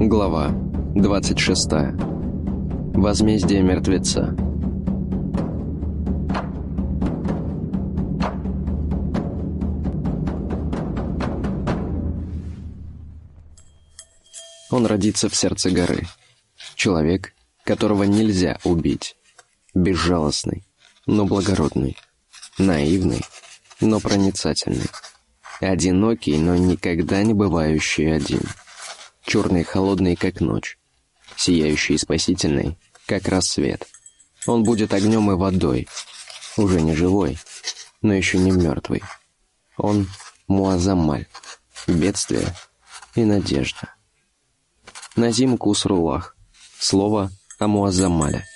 Глава 26. Возмездие мертвеца. Он родится в сердце горы. Человек, которого нельзя убить. Безжалостный, но благородный. Наивный, но проницательный. Одинокий, но никогда не бывающий один. Черный холодный, как ночь. Сияющий и спасительный, как рассвет. Он будет огнем и водой. Уже не живой, но еще не мертвый. Он Муазамаль. Бедствие и надежда. Назим Кусрулах. Слово о Муазамале.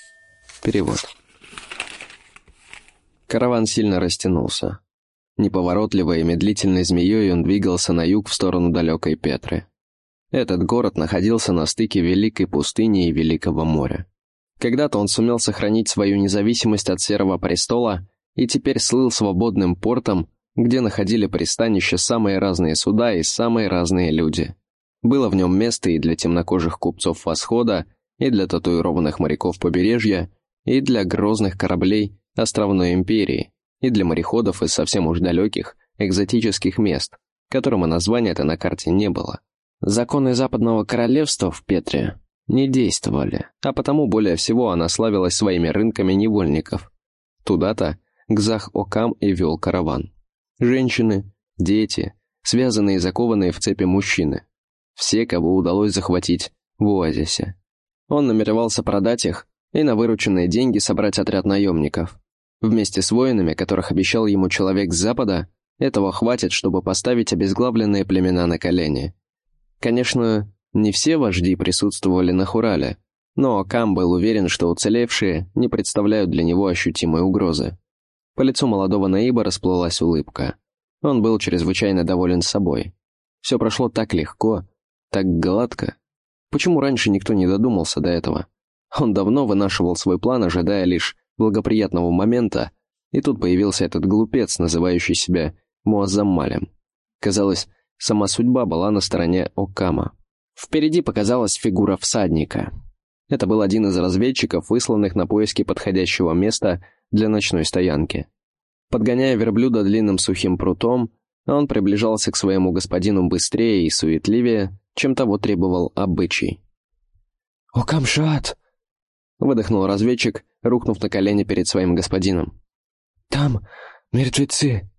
Перевод. Караван сильно растянулся. Неповоротливой и медлительной змеей он двигался на юг в сторону далекой Петры. Этот город находился на стыке Великой пустыни и Великого моря. Когда-то он сумел сохранить свою независимость от Серого престола и теперь слыл свободным портом, где находили пристанище самые разные суда и самые разные люди. Было в нем место и для темнокожих купцов восхода, и для татуированных моряков побережья, и для грозных кораблей островной империи, и для мореходов из совсем уж далеких, экзотических мест, которым и названия-то на карте не было. Законы Западного Королевства в Петре не действовали, а потому более всего она славилась своими рынками невольников. Туда-то Гзах-Окам и вел караван. Женщины, дети, связанные и закованные в цепи мужчины. Все, кого удалось захватить в оазисе. Он намеревался продать их и на вырученные деньги собрать отряд наемников. Вместе с воинами, которых обещал ему человек с запада, этого хватит, чтобы поставить обезглавленные племена на колени. Конечно, не все вожди присутствовали на Хурале, но Кам был уверен, что уцелевшие не представляют для него ощутимой угрозы. По лицу молодого Наиба расплылась улыбка. Он был чрезвычайно доволен собой. Все прошло так легко, так гладко. Почему раньше никто не додумался до этого? Он давно вынашивал свой план, ожидая лишь благоприятного момента, и тут появился этот глупец, называющий себя Муазаммалем. Казалось, сама судьба была на стороне Окама. Впереди показалась фигура всадника. Это был один из разведчиков, высланных на поиски подходящего места для ночной стоянки. Подгоняя верблюда длинным сухим прутом, он приближался к своему господину быстрее и суетливее, чем того требовал обычай. «Окамшат!» — выдохнул разведчик, рухнув на колени перед своим господином. «Там мертвецы!»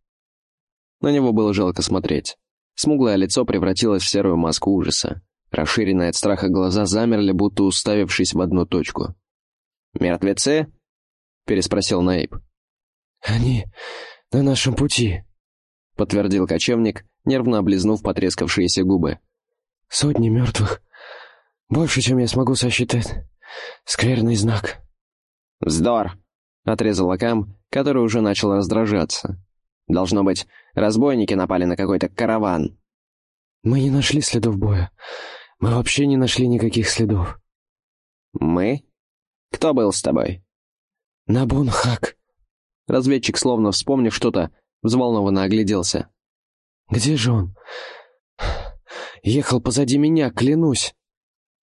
На него было жалко смотреть. Смуглое лицо превратилось в серую маску ужаса. Расширенные от страха глаза замерли, будто уставившись в одну точку. «Мертвецы?» — переспросил Наиб. «Они на нашем пути», — подтвердил кочевник, нервно облизнув потрескавшиеся губы. «Сотни мертвых. Больше, чем я смогу сосчитать. Скверный знак». «Вздор!» — отрезал Акам, который уже начал раздражаться. «Должно быть, разбойники напали на какой-то караван». «Мы не нашли следов боя. Мы вообще не нашли никаких следов». «Мы? Кто был с тобой?» «Набун-Хак». Разведчик, словно вспомнив что-то, взволнованно огляделся. «Где же он?» «Ехал позади меня, клянусь».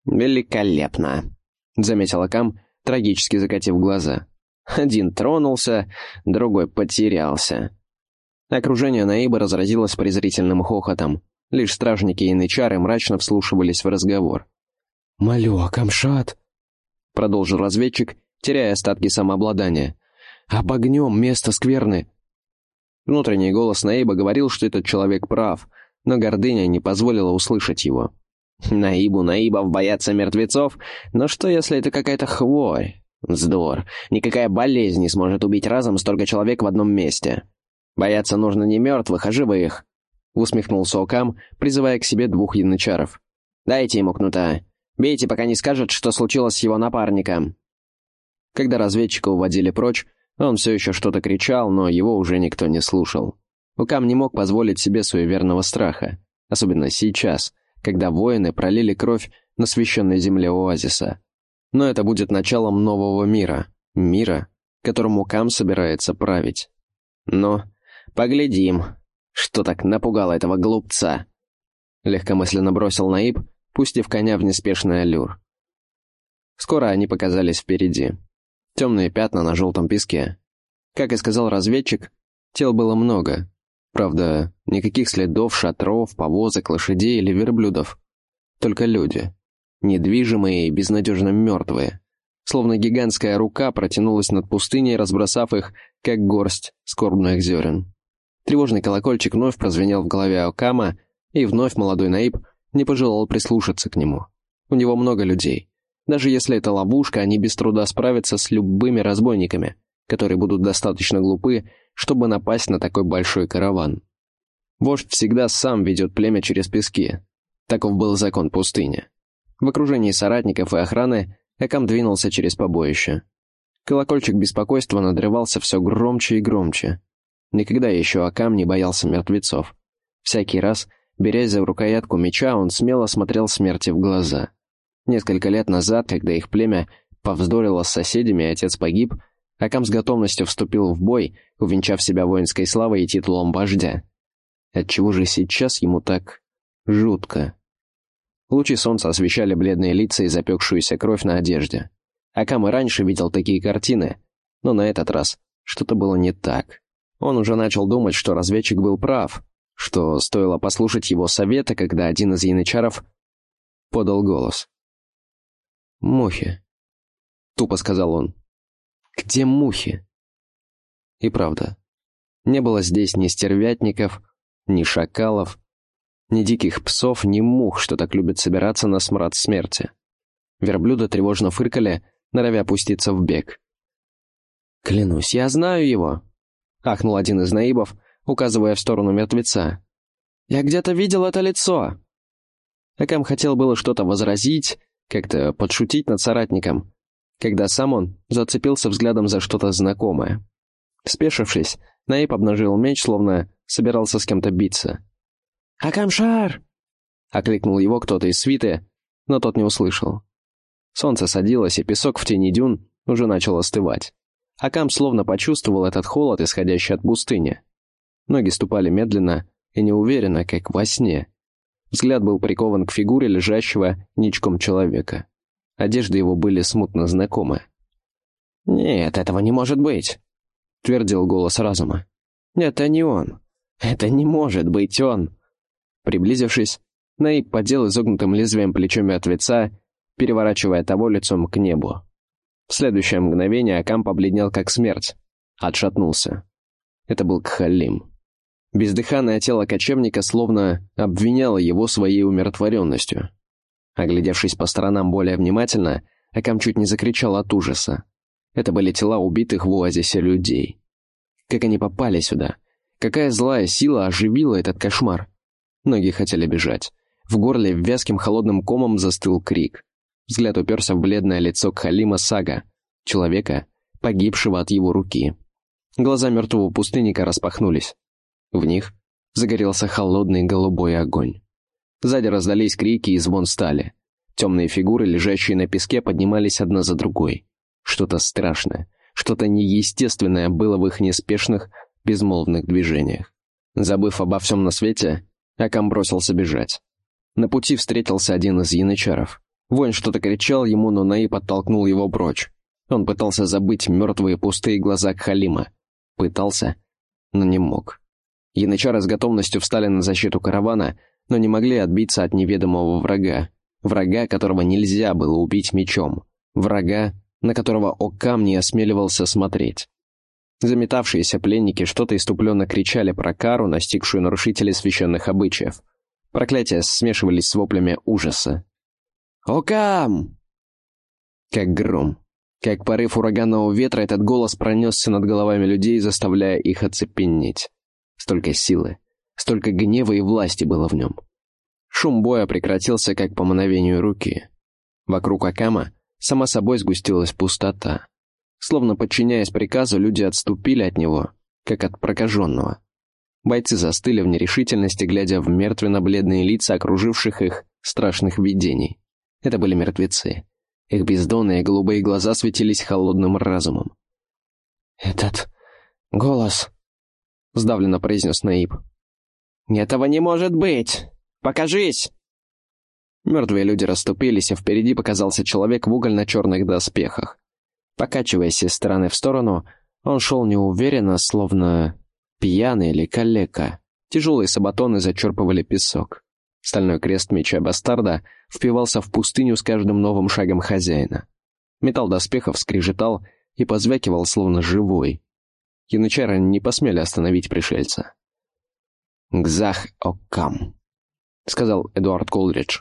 «Великолепно», — заметил Акам, трагически закатив глаза. Один тронулся, другой потерялся. Окружение Наиба разразилось презрительным хохотом. Лишь стражники и нычары мрачно вслушивались в разговор. «Молю, Акамшат!» — продолжил разведчик, теряя остатки самообладания. «Обогнем место скверны!» Внутренний голос Наиба говорил, что этот человек прав, но гордыня не позволила услышать его. Наибу Наибов боятся мертвецов, но что, если это какая-то хворь? Вздор. Никакая болезнь не сможет убить разом столько человек в одном месте. Бояться нужно не мертвых, а живых. Усмехнулся Окам, призывая к себе двух янычаров. «Дайте ему кнута. Бейте, пока не скажет, что случилось с его напарником». Когда разведчика уводили прочь, он все еще что-то кричал, но его уже никто не слушал. Укам не мог позволить себе суеверного страха, особенно сейчас, когда воины пролили кровь на священной земле оазиса. Но это будет началом нового мира, мира, которому Кам собирается править. Но поглядим, что так напугало этого глупца. Легкомысленно бросил Наиб, пустив коня в неспешный аллюр. Скоро они показались впереди. Темные пятна на желтом песке. Как и сказал разведчик, тел было много. Правда, никаких следов шатров, повозок, лошадей или верблюдов. Только люди. Недвижимые и безнадежно мертвые. Словно гигантская рука протянулась над пустыней, разбросав их, как горсть скорбных зерен. Тревожный колокольчик вновь прозвенел в голове Окама, и вновь молодой Наиб не пожелал прислушаться к нему. У него много людей. Даже если это ловушка, они без труда справятся с любыми разбойниками, которые будут достаточно глупы, чтобы напасть на такой большой караван. Вождь всегда сам ведет племя через пески. Таков был закон пустыни. В окружении соратников и охраны Экам двинулся через побоище. Колокольчик беспокойства надрывался все громче и громче. Никогда еще Акам не боялся мертвецов. Всякий раз, берясь за рукоятку меча, он смело смотрел смерти в глаза. Несколько лет назад, когда их племя повздорило с соседями отец погиб, Акам с готовностью вступил в бой, увенчав себя воинской славой и титулом вождя. Отчего же сейчас ему так жутко? Лучи солнца освещали бледные лица и запекшуюся кровь на одежде. Акам и раньше видел такие картины, но на этот раз что-то было не так. Он уже начал думать, что разведчик был прав, что стоило послушать его совета, когда один из янычаров подал голос. «Мухи», — тупо сказал он. «Где мухи?» И правда, не было здесь ни стервятников, ни шакалов, ни диких псов, ни мух, что так любят собираться на смрад смерти. Верблюда тревожно фыркали, норовя пуститься в бег. «Клянусь, я знаю его!» — ахнул один из наибов, указывая в сторону мертвеца. «Я где-то видел это лицо!» Акам хотел было что-то возразить, как-то подшутить над соратником, когда сам он зацепился взглядом за что-то знакомое. Спешившись, Наиб обнажил меч, словно собирался с кем-то биться. «Акамшар!» — окликнул его кто-то из свиты, но тот не услышал. Солнце садилось, и песок в тени дюн уже начал остывать. Акам словно почувствовал этот холод, исходящий от пустыни. Ноги ступали медленно и неуверенно, как во сне. Взгляд был прикован к фигуре лежащего ничком человека. Одежды его были смутно знакомы. «Нет, этого не может быть», — твердил голос разума. «Это не он. Это не может быть он». Приблизившись, Наиб подел изогнутым лезвием плечом мертвеца, переворачивая того лицом к небу. В следующее мгновение Акам побледнел как смерть. Отшатнулся. Это был Кхалим. Бездыханное тело кочевника словно обвиняло его своей умиротворенностью. Оглядевшись по сторонам более внимательно, Акам чуть не закричал от ужаса. Это были тела убитых в оазисе людей. Как они попали сюда? Какая злая сила оживила этот кошмар? Ноги хотели бежать. В горле вязким холодным комом застыл крик. Взгляд уперся в бледное лицо Кхалима Сага, человека, погибшего от его руки. Глаза мертвого пустынника распахнулись. В них загорелся холодный голубой огонь. Сзади раздались крики и звон стали. Темные фигуры, лежащие на песке, поднимались одна за другой. Что-то страшное, что-то неестественное было в их неспешных, безмолвных движениях. Забыв обо всем на свете, Акам бросился бежать. На пути встретился один из янычаров. Воин что-то кричал ему, но Наи подтолкнул его прочь. Он пытался забыть мертвые пустые глаза Кхалима. Пытался, но не мог. Янычары с готовностью встали на защиту каравана, но не могли отбиться от неведомого врага. Врага, которого нельзя было убить мечом. Врага, на которого Окам не осмеливался смотреть. Заметавшиеся пленники что-то иступленно кричали про кару, настигшую нарушителей священных обычаев. Проклятия смешивались с воплями ужаса. «Окам!» Как гром. Как порыв ураганного ветра этот голос пронесся над головами людей, заставляя их оцепенеть. Столько силы, столько гнева и власти было в нем. Шум боя прекратился как по мановению руки. Вокруг Акама сама собой сгустилась пустота. Словно подчиняясь приказу, люди отступили от него, как от прокаженного. Бойцы застыли в нерешительности, глядя в мертвенно-бледные лица окруживших их страшных видений. Это были мертвецы. Их бездонные голубые глаза светились холодным разумом. «Этот голос...» — сдавленно произнес Наиб. «Этого не может быть! Покажись!» Мертвые люди расступились, и впереди показался человек в угольно-черных доспехах. Покачиваясь из стороны в сторону, он шел неуверенно, словно пьяный или калека. Тяжелые сабатоны зачерпывали песок. Стальной крест меча бастарда впивался в пустыню с каждым новым шагом хозяина. Металл доспехов скрежетал и позвякивал, словно живой. Янычары не посмели остановить пришельца. «Гзах Оккам», — сказал Эдуард Колридж.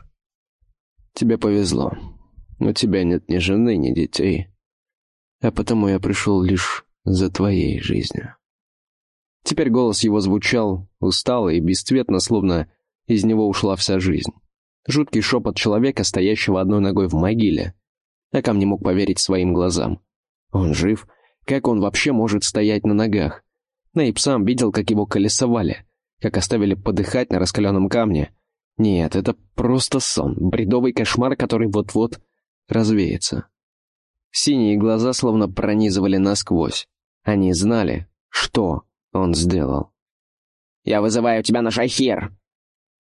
«Тебе повезло. У тебя нет ни жены, ни детей. А потому я пришел лишь за твоей жизнью». Теперь голос его звучал устало и бесцветно, словно из него ушла вся жизнь. Жуткий шепот человека, стоящего одной ногой в могиле. Акам не мог поверить своим глазам. Он жив? Как он вообще может стоять на ногах? Наиб сам видел, как его колесовали, как оставили подыхать на раскаленном камне. Нет, это просто сон, бредовый кошмар, который вот-вот развеется. Синие глаза словно пронизывали насквозь. Они знали, что он сделал. «Я вызываю тебя на шахир!» —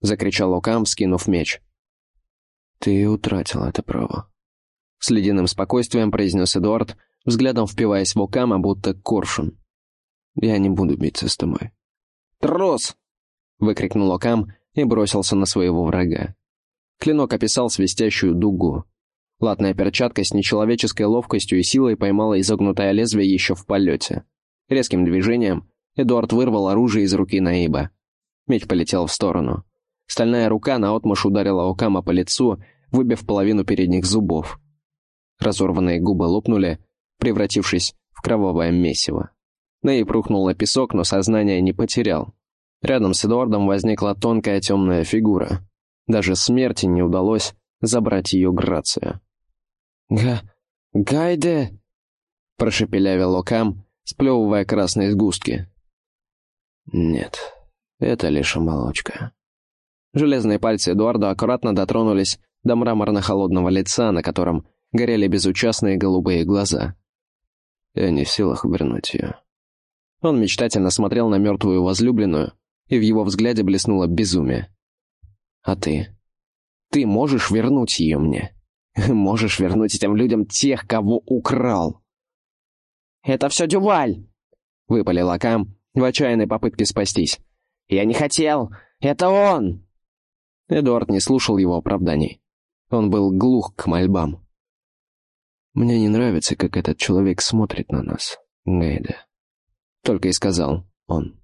закричал Окам, скинув меч. «Ты утратил это право», — с ледяным спокойствием произнес Эдуард, взглядом впиваясь в Окама, будто коршун. «Я не буду биться с тобой». «Трус!» — выкрикнул Окам и бросился на своего врага. Клинок описал свистящую дугу. Латная перчатка с нечеловеческой ловкостью и силой поймала изогнутое лезвие еще в полете. Резким движением Эдуард вырвал оружие из руки Наиба. Меч полетел в сторону. Стальная рука наотмашь ударила Окама по лицу, выбив половину передних зубов. Разорванные губы лопнули, превратившись в кровавое месиво. Нейп рухнул на песок, но сознание не потерял. Рядом с Эдуардом возникла тонкая темная фигура. Даже смерти не удалось забрать ее грацию. «Га... Гайде!» — прошепелявил Окам, сплевывая красные сгустки. «Нет, это лишь оболочка». Железные пальцы Эдуарда аккуратно дотронулись до мраморно-холодного лица, на котором горели безучастные голубые глаза. Я не в силах вернуть ее. Он мечтательно смотрел на мертвую возлюбленную, и в его взгляде блеснуло безумие. «А ты? Ты можешь вернуть ее мне? Можешь вернуть этим людям тех, кого украл?» «Это все Дюваль!» — выпалил Акам в отчаянной попытке спастись. «Я не хотел! Это он!» Эдуард не слушал его оправданий. Он был глух к мольбам. «Мне не нравится, как этот человек смотрит на нас, Гейда», — только и сказал он.